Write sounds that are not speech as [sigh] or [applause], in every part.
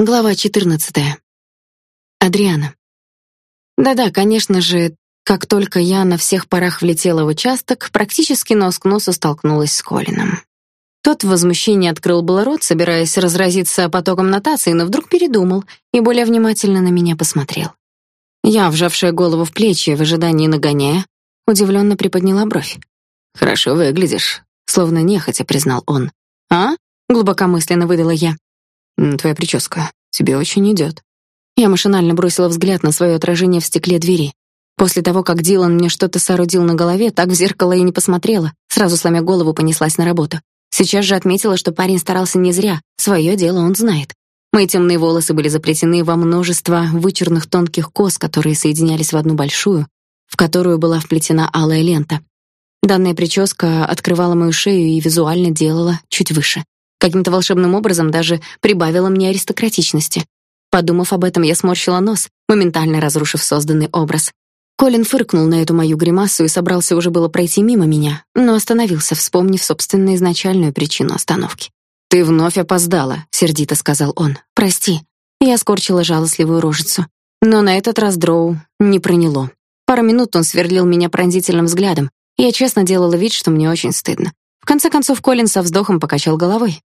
Глава 14. Адриана. Да-да, конечно же, как только я на всех парах влетела в участок, практически нос к носу столкнулась с Колином. Тот в возмущении открыл был рот, собираясь разразиться потоком нотаций, но вдруг передумал и более внимательно на меня посмотрел. Я, вжавшая голову в плечи в ожидании нагоняя, удивленно приподняла бровь. «Хорошо выглядишь», — словно нехотя признал он. «А?» — глубокомысленно выдала я. Твоя прическа тебе очень идет. Я машинально бросила взгляд на свое отражение в стекле двери. После того, как Дилан мне что-то соорудил на голове, так в зеркало и не посмотрела, сразу сломя голову понеслась на работу. Сейчас же отметила, что парень старался не зря, свое дело он знает. Мои темные волосы были заплетены во множество вычурных тонких кос, которые соединялись в одну большую, в которую была вплетена алая лента. Данная прическа открывала мою шею и визуально делала чуть выше. Каким-то волшебным образом даже прибавила мне аристократичности. Подумав об этом, я сморщила нос, моментально разрушив созданный образ. Колин фыркнул на эту мою гримасу и собрался уже было пройти мимо меня, но остановился, вспомнив собственную изначальную причину остановки. «Ты вновь опоздала», — сердито сказал он. «Прости». Я скорчила жалостливую рожицу. Но на этот раз Дроу не проняло. Пару минут он сверлил меня пронзительным взглядом, я честно делала вид, что мне очень стыдно. В конце концов Колин со вздохом покачал головой.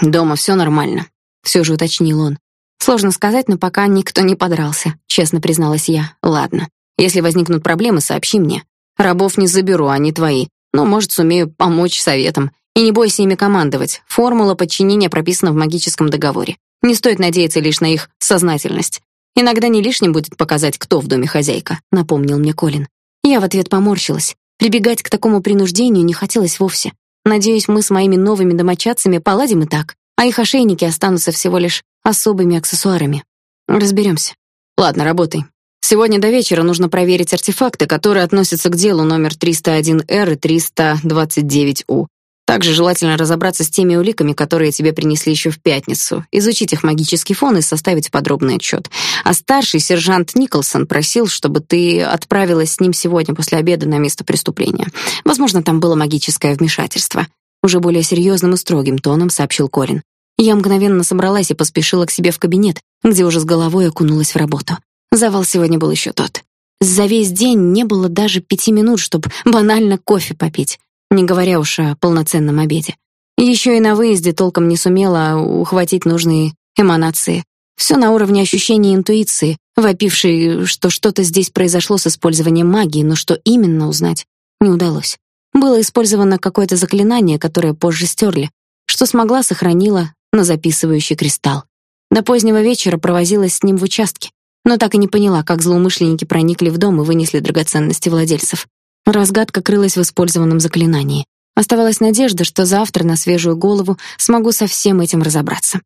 Дома все нормально, все же уточнил он. Сложно сказать, но пока никто не подрался, честно призналась я. Ладно. Если возникнут проблемы, сообщи мне. Рабов не заберу, они твои. Но, может, сумею помочь советом. И не бойся ими командовать. Формула подчинения прописана в магическом договоре. Не стоит надеяться лишь на их сознательность. Иногда не лишним будет показать, кто в доме хозяйка, напомнил мне Колин. Я в ответ поморщилась. Прибегать к такому принуждению не хотелось вовсе. Надеюсь, мы с моими новыми домочадцами поладим и так, а их ошейники останутся всего лишь особыми аксессуарами. Разберемся. Ладно, работай. Сегодня до вечера нужно проверить артефакты, которые относятся к делу номер 301-Р и 329-У. Также желательно разобраться с теми уликами, которые тебе принесли еще в пятницу, изучить их магический фон и составить подробный отчет. А старший сержант Николсон просил, чтобы ты отправилась с ним сегодня после обеда на место преступления. Возможно, там было магическое вмешательство. Уже более серьезным и строгим тоном сообщил Колин. Я мгновенно собралась и поспешила к себе в кабинет, где уже с головой окунулась в работу. Завал сегодня был еще тот. За весь день не было даже пяти минут, чтобы банально кофе попить не говоря уж о полноценном обеде. Еще и на выезде толком не сумела ухватить нужные эманации. Все на уровне ощущения интуиции, вопившей, что что-то здесь произошло с использованием магии, но что именно узнать не удалось. Было использовано какое-то заклинание, которое позже стерли, что смогла сохранила на записывающий кристалл. До позднего вечера провозилась с ним в участке, но так и не поняла, как злоумышленники проникли в дом и вынесли драгоценности владельцев. Разгадка крылась в использованном заклинании. Оставалась надежда, что завтра на свежую голову смогу со всем этим разобраться.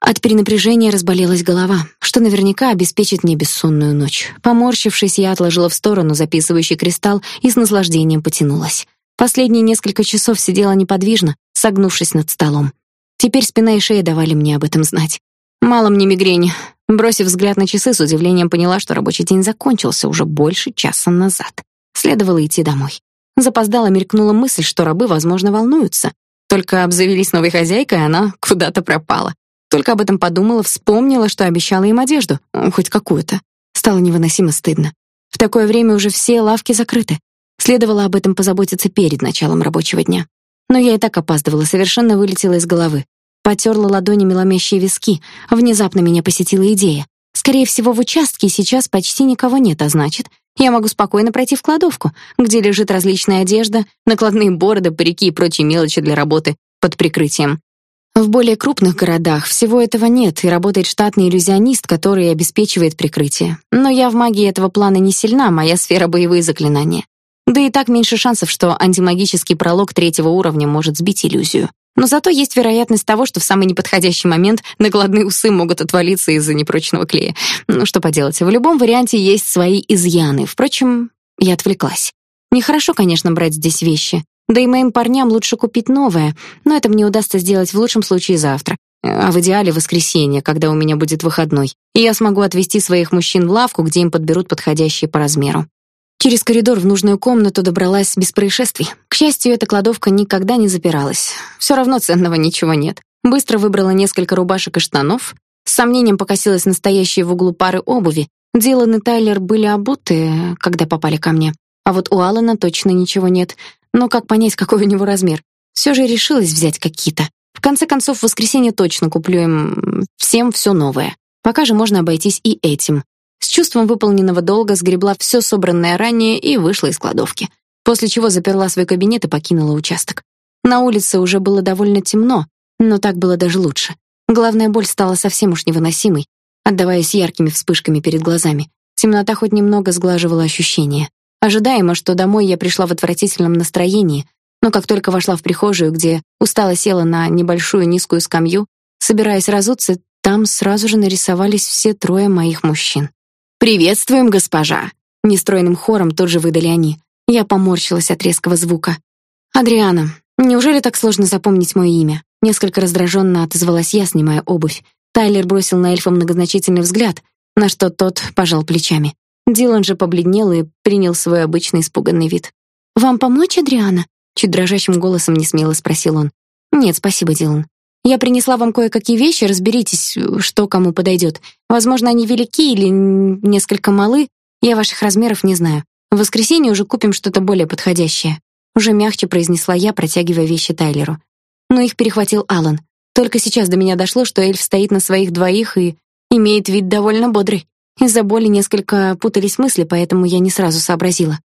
От перенапряжения разболелась голова, что наверняка обеспечит мне бессонную ночь. Поморщившись, я отложила в сторону записывающий кристалл и с наслаждением потянулась. Последние несколько часов сидела неподвижно, согнувшись над столом. Теперь спина и шея давали мне об этом знать. Мало мне мигрени. Бросив взгляд на часы, с удивлением поняла, что рабочий день закончился уже больше часа назад. Следовало идти домой. Запоздала мелькнула мысль, что рабы, возможно, волнуются. Только обзавелись новой хозяйкой, она куда-то пропала. Только об этом подумала, вспомнила, что обещала им одежду, хоть какую-то. Стало невыносимо стыдно. В такое время уже все лавки закрыты. Следовало об этом позаботиться перед началом рабочего дня. Но я и так опаздывала, совершенно вылетела из головы. Потерла ладонями ломящие виски. Внезапно меня посетила идея. Скорее всего, в участке сейчас почти никого нет, а значит, я могу спокойно пройти в кладовку, где лежит различная одежда, накладные бороды, парики и прочие мелочи для работы под прикрытием. В более крупных городах всего этого нет, и работает штатный иллюзионист, который обеспечивает прикрытие. Но я в магии этого плана не сильна, моя сфера боевые заклинания. Да и так меньше шансов, что антимагический пролог третьего уровня может сбить иллюзию. Но зато есть вероятность того, что в самый неподходящий момент накладные усы могут отвалиться из-за непрочного клея. Ну что поделать, в любом варианте есть свои изъяны. Впрочем, я отвлеклась. Нехорошо, конечно, брать здесь вещи. Да и моим парням лучше купить новое, но это мне удастся сделать в лучшем случае завтра. А в идеале воскресенье, когда у меня будет выходной. И я смогу отвезти своих мужчин в лавку, где им подберут подходящие по размеру. Через коридор в нужную комнату добралась без происшествий. К счастью, эта кладовка никогда не запиралась. Все равно ценного ничего нет. Быстро выбрала несколько рубашек и штанов, с сомнением покосилась настоящие в углу пары обуви. Дилан и Тайлер были обуты, когда попали ко мне. А вот у Алана точно ничего нет. Но как понять, [laughs] какой у него размер? Все же решилась взять какие-то. В конце концов, в воскресенье точно куплю им всем все новое. Пока же можно обойтись и этим. С чувством выполненного долга сгребла все собранное ранее и вышла из кладовки. После чего заперла свой кабинет и покинула участок. На улице уже было довольно темно, но так было даже лучше. Главная боль стала совсем уж невыносимой, отдаваясь яркими вспышками перед глазами. Темнота хоть немного сглаживала ощущения. Ожидаемо, что домой я пришла в отвратительном настроении, но как только вошла в прихожую, где устало села на небольшую низкую скамью, собираясь разуться, там сразу же нарисовались все трое моих мужчин. «Приветствуем, госпожа!» Нестройным хором тут же выдали они. Я поморщилась от резкого звука. «Адриана, неужели так сложно запомнить мое имя?» Несколько раздраженно отозвалась я, снимая обувь. Тайлер бросил на эльфа многозначительный взгляд, на что тот пожал плечами. Дилан же побледнел и принял свой обычный испуганный вид. «Вам помочь, Адриана?» Чуть дрожащим голосом несмело спросил он. «Нет, спасибо, Дилан. Я принесла вам кое-какие вещи, разберитесь, что кому подойдет. Возможно, они велики или несколько малы. Я ваших размеров не знаю. В воскресенье уже купим что-то более подходящее». Уже мягче произнесла я, протягивая вещи Тайлеру. Но их перехватил Алан. Только сейчас до меня дошло, что эльф стоит на своих двоих и имеет вид довольно бодрый. Из-за боли несколько путались мысли, поэтому я не сразу сообразила.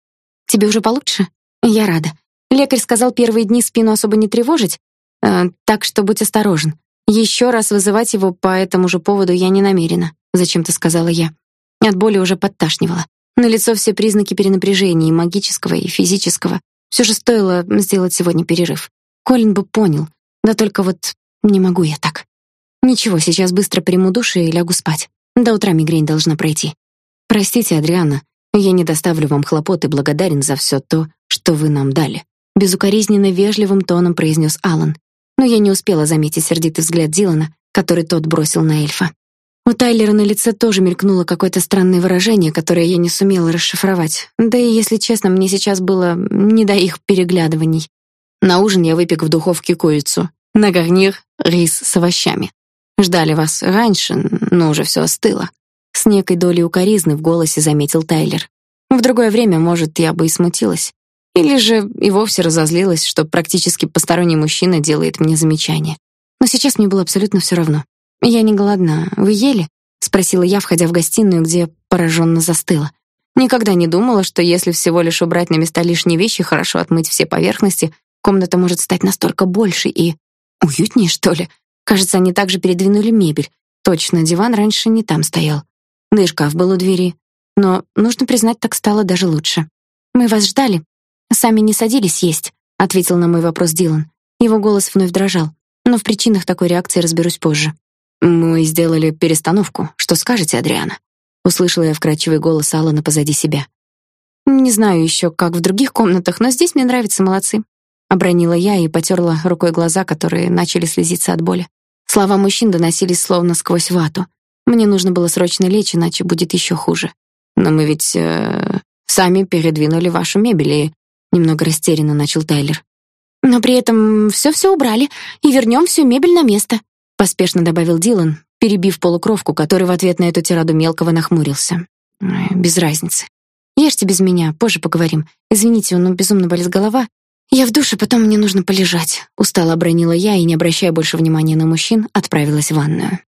Тебе уже получше? Я рада. Лекарь сказал первые дни спину особо не тревожить, э, так что будь осторожен. Еще раз вызывать его по этому же поводу я не намерена, зачем-то сказала я. От боли уже подташнивало. На лицо все признаки перенапряжения, и магического и физического. Все же стоило сделать сегодня перерыв. Колин бы понял. Да только вот не могу я так. Ничего, сейчас быстро приму душ и лягу спать. До утра мигрень должна пройти. Простите, Адриана, я не доставлю вам хлопот и благодарен за все то, что вы нам дали, безукоризненно вежливым тоном произнес Алан. Но я не успела заметить сердитый взгляд Дилана, который тот бросил на эльфа. У Тайлера на лице тоже мелькнуло какое-то странное выражение, которое я не сумела расшифровать. Да и если честно, мне сейчас было не до их переглядываний. На ужин я выпек в духовке курицу, на гарнир рис с овощами. Ждали вас раньше, но уже все остыло. С некой долей укоризны в голосе заметил Тайлер. В другое время, может, я бы и смутилась. Или же и вовсе разозлилась, что практически посторонний мужчина делает мне замечание. Но сейчас мне было абсолютно все равно. Я не голодна. Вы ели? спросила я, входя в гостиную, где пораженно застыла. Никогда не думала, что если всего лишь убрать на места лишние вещи, хорошо отмыть все поверхности, комната может стать настолько больше и уютнее, что ли. Кажется, они также передвинули мебель. Точно, диван раньше не там стоял. Да и шкаф был у двери. Но, нужно признать, так стало даже лучше. Мы вас ждали. Сами не садились есть, ответил на мой вопрос Дилан. Его голос вновь дрожал, но в причинах такой реакции разберусь позже. Мы сделали перестановку. Что скажете, Адриана? услышала я вкрадчивый голос Алана позади себя. Не знаю еще, как в других комнатах, но здесь мне нравится, молодцы обронила я и потёрла рукой глаза, которые начали слезиться от боли. Слова мужчин доносились словно сквозь вату. Мне нужно было срочно лечь, иначе будет еще хуже. Но мы ведь э, сами передвинули вашу мебель, и немного растерянно начал Тайлер. Но при этом все-все убрали и вернем всю мебель на место, поспешно добавил Дилан, перебив полукровку, который в ответ на эту тираду мелкого нахмурился. Без разницы. Ешьте без меня, позже поговорим. Извините, меня безумно болит голова, я в душе, потом мне нужно полежать, устало обронила я и, не обращая больше внимания на мужчин, отправилась в ванную.